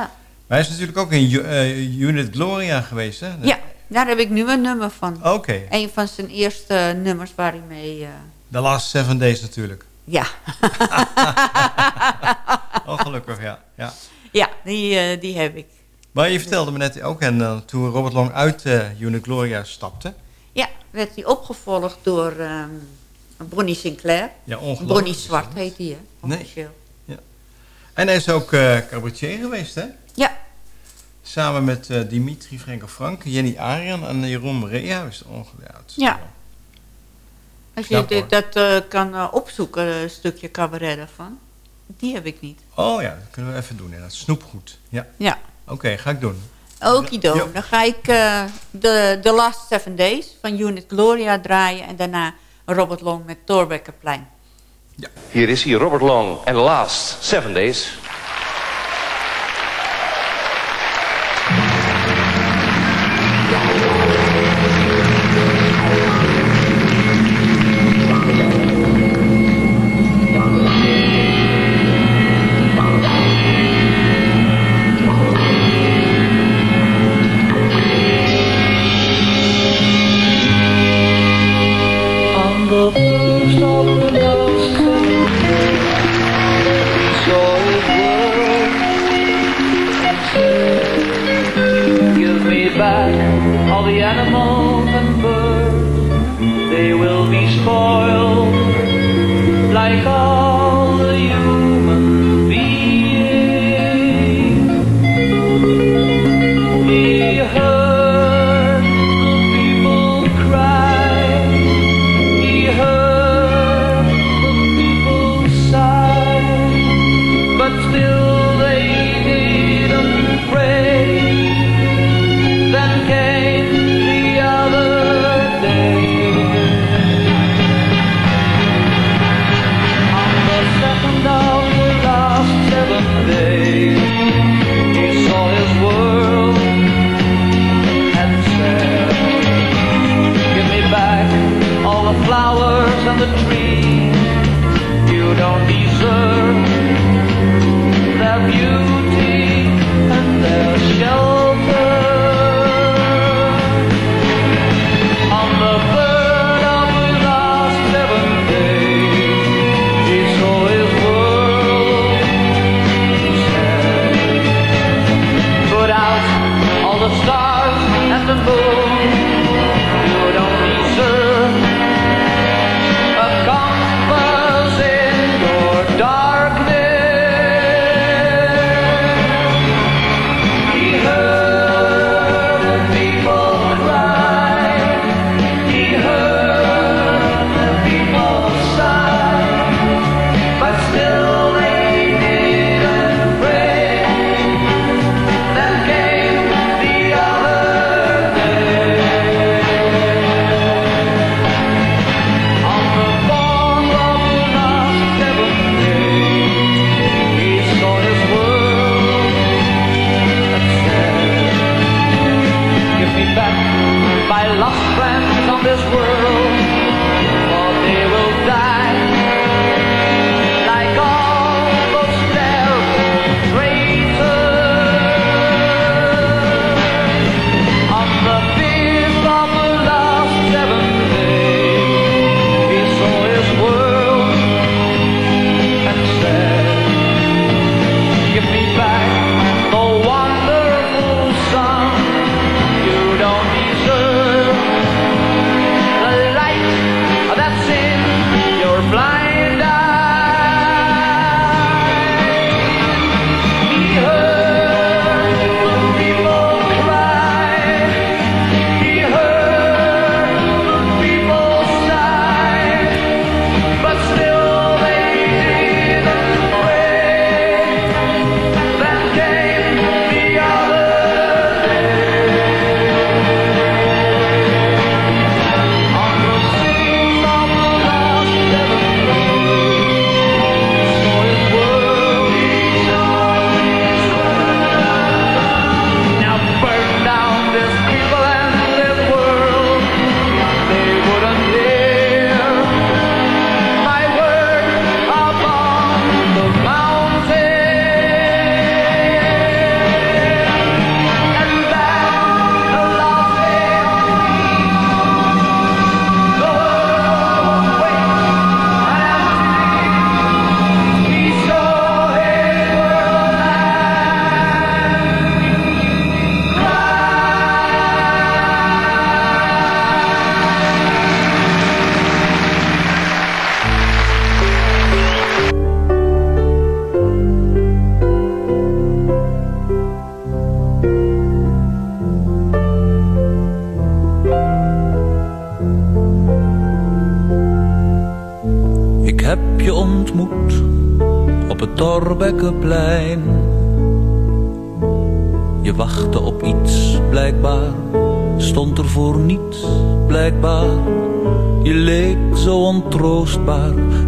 [SPEAKER 9] Maar hij is natuurlijk ook in eh, Unit Gloria geweest, hè?
[SPEAKER 8] ja, daar heb ik nu een nummer van.
[SPEAKER 9] Oké.
[SPEAKER 8] Een van zijn eerste nummers waar hij mee... eh,
[SPEAKER 9] The Last Seven Days natuurlijk.
[SPEAKER 8] ja.
[SPEAKER 9] Oh, gelukkig, ja. ja.
[SPEAKER 8] ja, die, eh, die heb ik.
[SPEAKER 9] Maar je vertelde me net ook, en eh, toen Robert Long uit uh, Gloria stapte...
[SPEAKER 8] Ja, werd hij opgevolgd door ehm Bonnie Sinclair.
[SPEAKER 9] Ja, ongelooflijk.
[SPEAKER 8] Bonnie Zwart heet die, hè?
[SPEAKER 9] Nee.
[SPEAKER 8] Officieel.
[SPEAKER 9] Ja. En hij is ook eh cabaretier geweest, hè?
[SPEAKER 8] Ja.
[SPEAKER 9] Samen met eh, Dimitri Frenkel Frank, Jenny Arian en Jeroen ja, het is
[SPEAKER 8] Ja. Als je dit- dat eh, kan eh, opzoeken, een stukje cabaret daarvan. Die heb ik niet.
[SPEAKER 9] Oh ja, dat kunnen we even doen. Ja. Snoepgoed. Ja.
[SPEAKER 8] Ja.
[SPEAKER 9] Oké, ga ik doen.
[SPEAKER 8] Okido.
[SPEAKER 9] Ja.
[SPEAKER 8] Dan ga ik eh, de The Last Seven Days van Unit Gloria draaien. En daarna Robert Long met Thorbeckerplein.
[SPEAKER 11] Hier is hij, Robert Long en The Last Seven Days.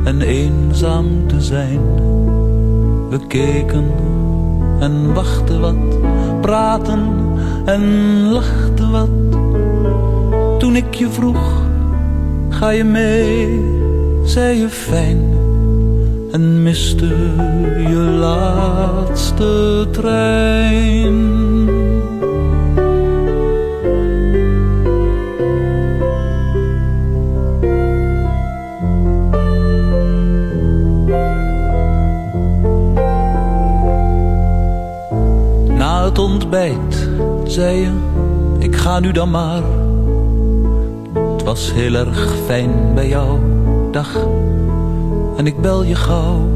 [SPEAKER 11] En eenzaam te zijn. We keken en wachten wat, praten en lachten wat. Toen ik je vroeg, ga je mee, zei je fijn. En miste je laatste trein. Ontbijt zei je, ik ga nu dan maar. Het was heel erg fijn bij jou, dag. En ik bel je gauw,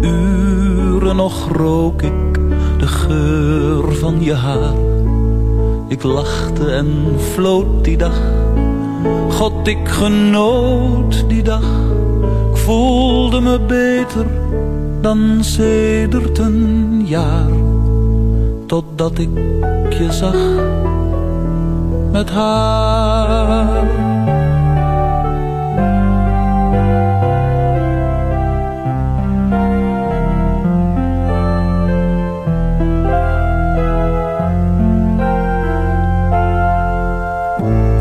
[SPEAKER 11] uren nog rook ik de geur van je haar. Ik lachte en floot die dag, God ik genoot die dag. Ik voelde me beter dan sedert een jaar totdat ik je zag met haar.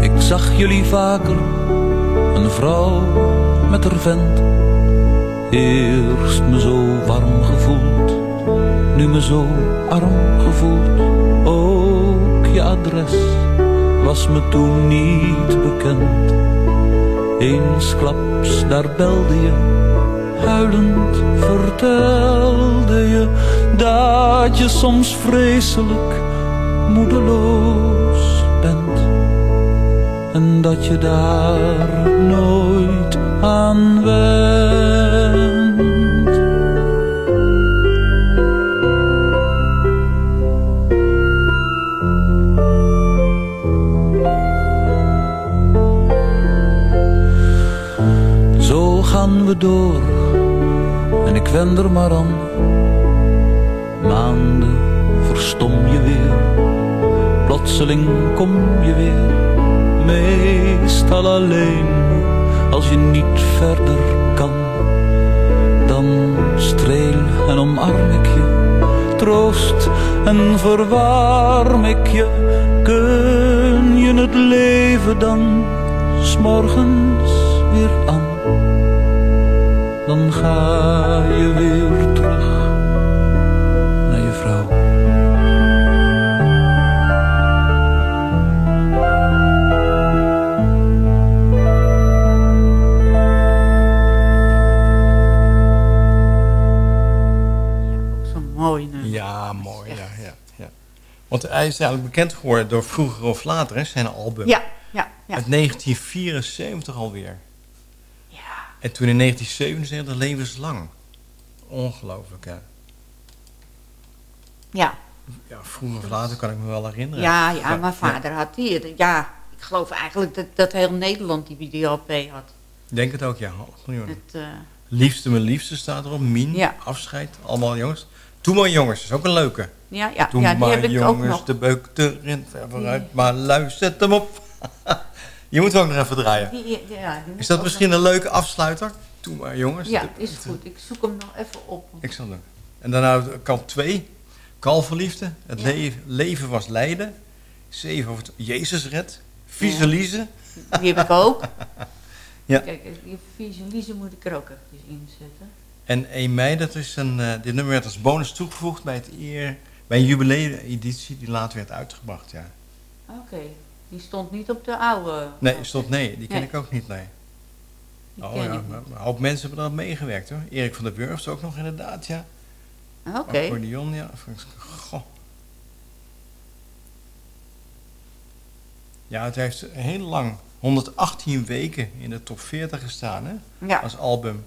[SPEAKER 11] Ik zag jullie vaker, een vrouw met haar vent. Eerst me zo warm gevoeld, nu me zo arm gevoeld. Ook je adres was me toen niet bekend. Eensklaps daar belde je, huilend vertelde je dat je soms vreselijk moedeloos bent. En dat je daar nooit aan went. Door en ik wend er maar aan. Maanden verstom je weer, plotseling kom je weer. Meestal alleen als je niet verder kan. Dan streel en omarm ik je, troost en verwarm ik je. Kun je het leven dan s'morgens weer aan? Dan ga je weer terug naar je vrouw.
[SPEAKER 8] Zo'n mooi nummer.
[SPEAKER 9] Ja, mooi. Ja, ja, ja. Want hij is eigenlijk bekend geworden door vroeger of later, hè, zijn album.
[SPEAKER 8] Ja, ja, ja.
[SPEAKER 9] Uit 1974 alweer. En toen in 1977 levenslang. Ongelooflijk, hè.
[SPEAKER 8] Ja.
[SPEAKER 9] Ja, vroeger of later kan ik me wel herinneren.
[SPEAKER 8] Ja, ja, mijn vader had die. Ja, ik geloof eigenlijk dat, dat heel Nederland die video-LP had.
[SPEAKER 9] Ik Denk het ook, ja. Miljoen.
[SPEAKER 8] Het, eh,
[SPEAKER 9] Liefste mijn liefste staat erop. Mien,
[SPEAKER 8] Ja.
[SPEAKER 9] afscheid, allemaal jongens. Doe maar jongens, is ook een leuke.
[SPEAKER 8] Ja, ja,
[SPEAKER 9] Doe
[SPEAKER 8] ja, die
[SPEAKER 9] maar
[SPEAKER 8] heb ik ook
[SPEAKER 9] jongens,
[SPEAKER 8] nog.
[SPEAKER 9] de beuk erin, vooruit. Maar luister hem op. Je moet ook nog even draaien.
[SPEAKER 8] Die- ja, die moet
[SPEAKER 9] Is dat misschien
[SPEAKER 8] nog-
[SPEAKER 9] een leuke afsluiter? Doe maar jongens.
[SPEAKER 8] Ja,
[SPEAKER 9] De-
[SPEAKER 8] is goed. Ik zoek hem nog even op.
[SPEAKER 9] Ik zal doen. En daarna kant 2. Kalverliefde. Het
[SPEAKER 8] Ja.
[SPEAKER 9] le- leven was lijden. 7 over het Jezus red. Visualize.
[SPEAKER 8] Die heb ik ook.
[SPEAKER 9] Ja.
[SPEAKER 8] Kijk, die visualize moet ik er ook even inzetten.
[SPEAKER 9] En 1 mei, dat is een, eh, dit nummer werd als bonus toegevoegd bij, het eer, bij een jubileum-editie die later werd uitgebracht. Ja.
[SPEAKER 8] Oké, die stond niet op de oude.
[SPEAKER 9] Nee, stond nee, die ken
[SPEAKER 8] Nee.
[SPEAKER 9] ik ook niet, nee.
[SPEAKER 8] Die
[SPEAKER 9] Oh ja, een hoop mensen hebben eraan meegewerkt hoor. Erik van der Burgt ook nog inderdaad, ja.
[SPEAKER 8] Oké.
[SPEAKER 9] Accordeon, ja. Goh. Ja, het heeft heel lang, 118 weken in de top 40 gestaan hè,
[SPEAKER 8] Ja.
[SPEAKER 9] als album.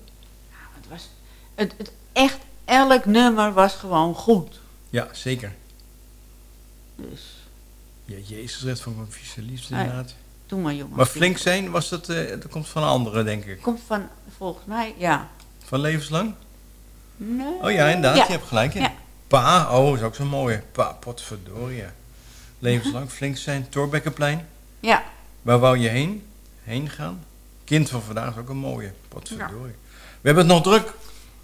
[SPEAKER 8] Het was, het, het echt, elk nummer was gewoon goed.
[SPEAKER 9] Ja, zeker.
[SPEAKER 8] Dus,
[SPEAKER 9] Ja, Jezus red van mijn vieze liefde
[SPEAKER 8] Ah,
[SPEAKER 9] inderdaad.
[SPEAKER 8] doe maar jongen.
[SPEAKER 9] Maar flink zijn, was dat, eh, dat komt van anderen denk ik.
[SPEAKER 8] Komt van, volgens mij, ja.
[SPEAKER 9] Van levenslang?
[SPEAKER 8] Nee.
[SPEAKER 9] Oh ja, inderdaad,
[SPEAKER 8] Ja.
[SPEAKER 9] je hebt gelijk. Ja. Pa, oh, is ook zo mooi. Pa, potverdorie. Levenslang, flink zijn. Torbekkenplein.
[SPEAKER 8] Ja.
[SPEAKER 9] Waar wou je heen? Heen gaan? Kind van vandaag is ook een mooie. Potverdorie. We hebben het nog druk.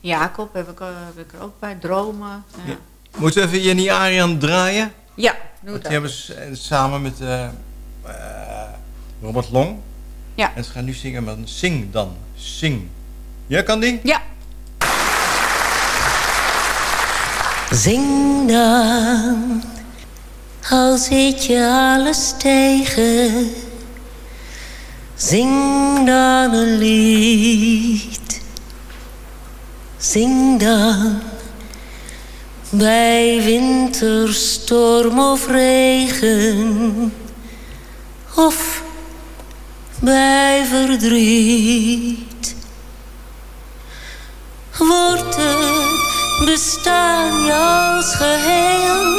[SPEAKER 8] Jacob heb ik, eh, heb ik er ook bij. Dromen. Ja,
[SPEAKER 9] Moeten we even Jenny Arian draaien?
[SPEAKER 8] Ja doe dat.
[SPEAKER 9] die hebben eh, samen met eh, eh, Robert Long.
[SPEAKER 8] Ja.
[SPEAKER 9] En ze gaan nu zingen met een Sing dan. Sing. Ja, kan die?
[SPEAKER 8] Ja.
[SPEAKER 15] Zing dan, al zit je alles tegen. Zing dan een lied. Zing dan, bij winterstorm of regen. Of bij verdriet. Wordt het bestaan je als geheel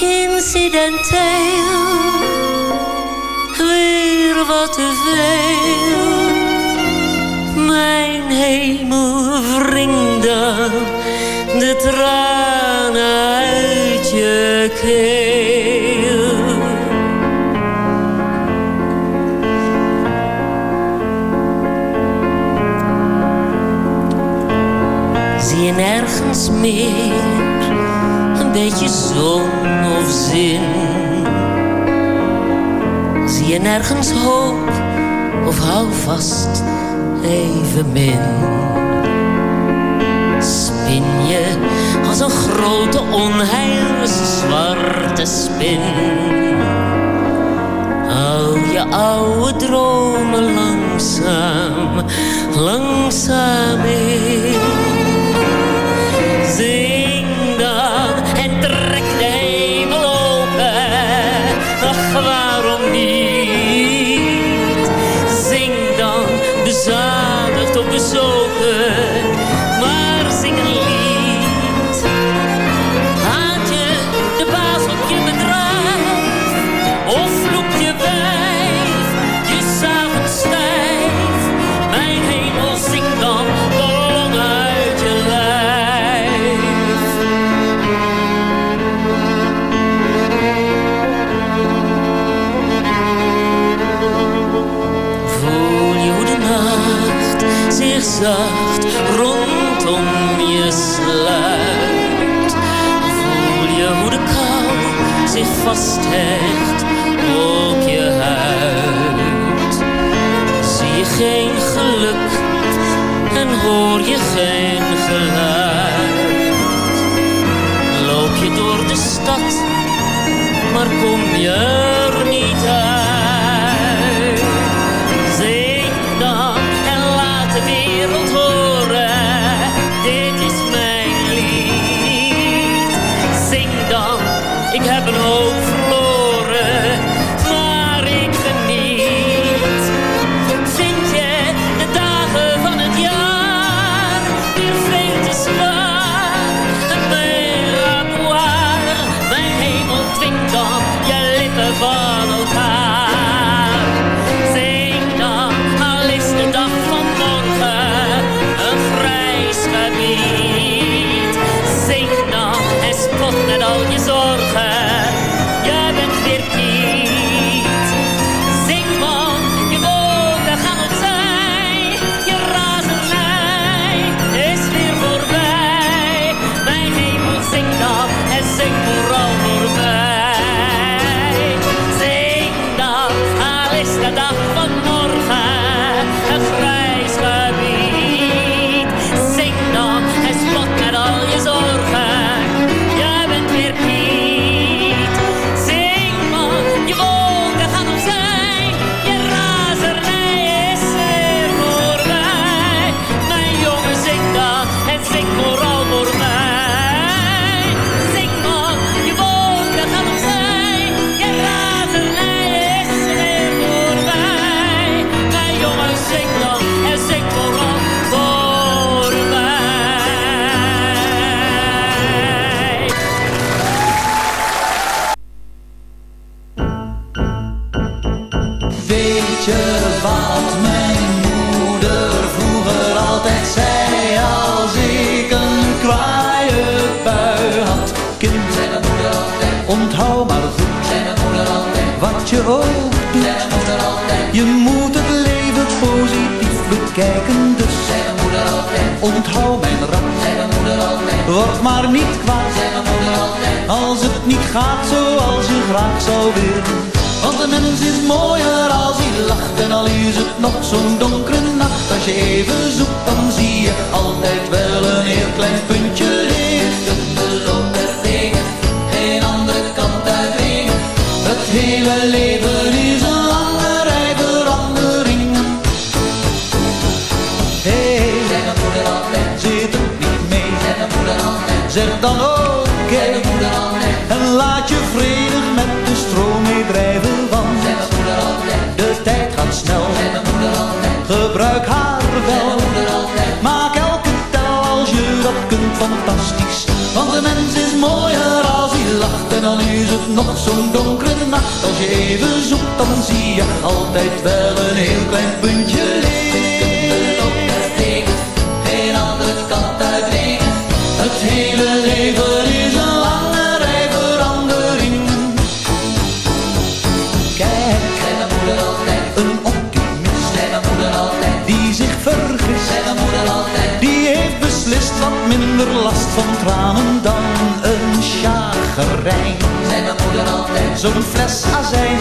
[SPEAKER 15] incidenteel weer wat te veel mijn hemel wring dan de tranen zie je nergens meer een beetje zon of zin. Zie je nergens hoop of hou vast even min. Spin je als een grote onheilse zwarte spin. Hou je oude dromen langzaam, langzaam in. Op je huid. Zie je geen geluk en hoor je geen geluid. Loop je door de stad, maar kom je je
[SPEAKER 10] ook doet. Je moet het leven positief bekijken, dus onthoud mijn raad. Word maar niet kwaad, als het niet gaat zoals je graag zou willen. Want de mens is mooier als hij lacht en al is het nog zo'n donkere nacht. Als je even zoekt, dan zie je altijd wel een heel klein puntje licht. Hele leven is een lange rij veranderingen. Hey, zeg een moeder altijd, zit het niet mee. Zeg een moeder altijd, zeg dan oké. En laat je vredig met de stroom meedrijven, want de tijd gaat snel. Gebruik haar wel, maak elke tel als je dat kunt fantastisch. Want de mens is mooier dan is het nog zo'n donkere nacht. Als je even zoekt, dan zie je altijd wel een heel klein puntje licht. Geen andere kant uitwegen. Het hele leven is een lange rij veranderingen. Kijk, een optimist, die zich vergist, die heeft beslist wat minder last van tranen dan een chagrijn. Zo'n fles azijn,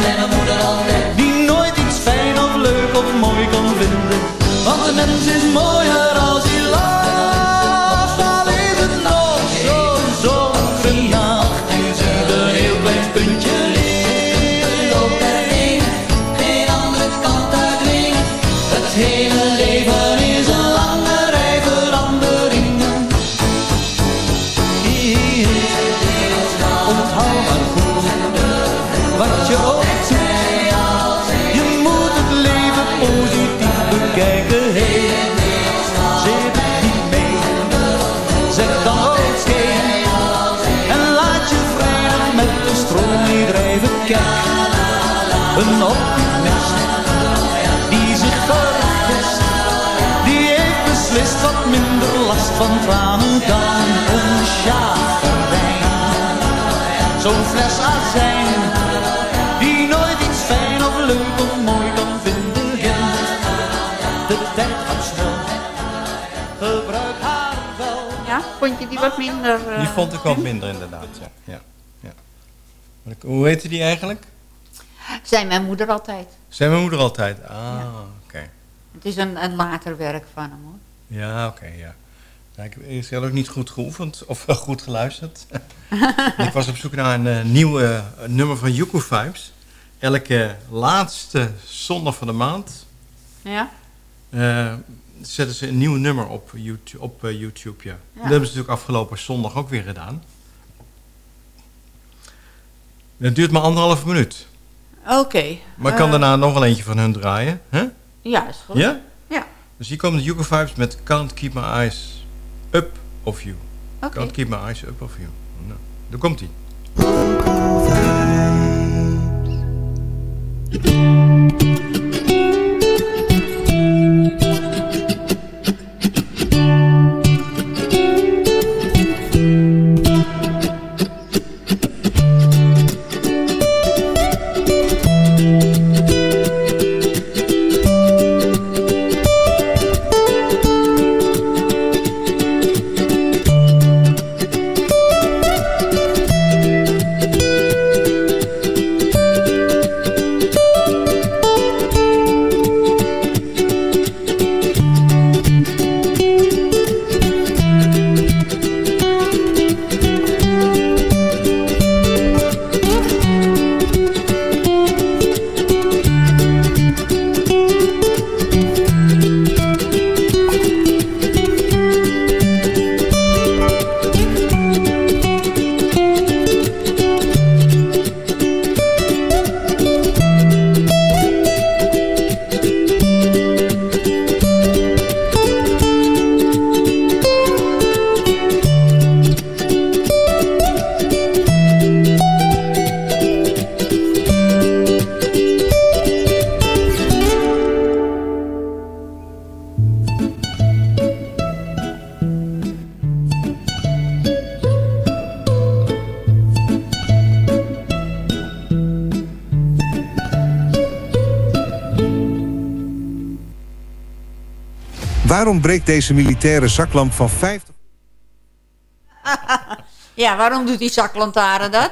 [SPEAKER 10] die nooit iets fijn of leuk of mooi kan vinden. Want de mens is mooier als hij lacht, een optimist die zich vergist. Die heeft beslist wat minder last van tranen dan een chagrijn. Zo'n fles azijn die nooit iets fijn of leuk of mooi kan vinden. De tijd gaat snel, gebruik haar wel.
[SPEAKER 8] Ja, vond je die wat minder... eh,
[SPEAKER 9] Die vond ik wat minder inderdaad, ja. ja, ja. Hoe heette die eigenlijk?
[SPEAKER 8] Zei mijn moeder altijd.
[SPEAKER 9] Zijn mijn moeder altijd? Ah, oké.
[SPEAKER 8] Het is een, een later werk van hem hoor.
[SPEAKER 9] Ja, oké, ja. Ja, ik heb ook niet goed geoefend of eh, goed geluisterd. ik was op zoek naar een eh, nieuw eh, nummer van Yuku Vibes. Elke laatste zondag van de maand
[SPEAKER 8] Ja?
[SPEAKER 9] eh, zetten ze een nieuw nummer op YouTube. Op, eh, YouTube ja. Dat hebben ze natuurlijk afgelopen zondag ook weer gedaan. Dat duurt maar anderhalf minuut.
[SPEAKER 8] Oké.
[SPEAKER 9] Maar ik kan
[SPEAKER 8] eh,
[SPEAKER 9] daarna nog wel eentje van hun draaien, hè?
[SPEAKER 8] Ja, is goed.
[SPEAKER 9] Ja?
[SPEAKER 8] Ja.
[SPEAKER 9] Dus hier komen de Yugo Vibes met Can't Keep My Eyes Up Of You.
[SPEAKER 8] Okay.
[SPEAKER 9] Can't Keep My Eyes Up Of You. Nou, daar komt-ie.
[SPEAKER 10] Waarom breekt deze militaire zaklamp van 50...
[SPEAKER 8] ja, waarom doet die zaklantaarn dat?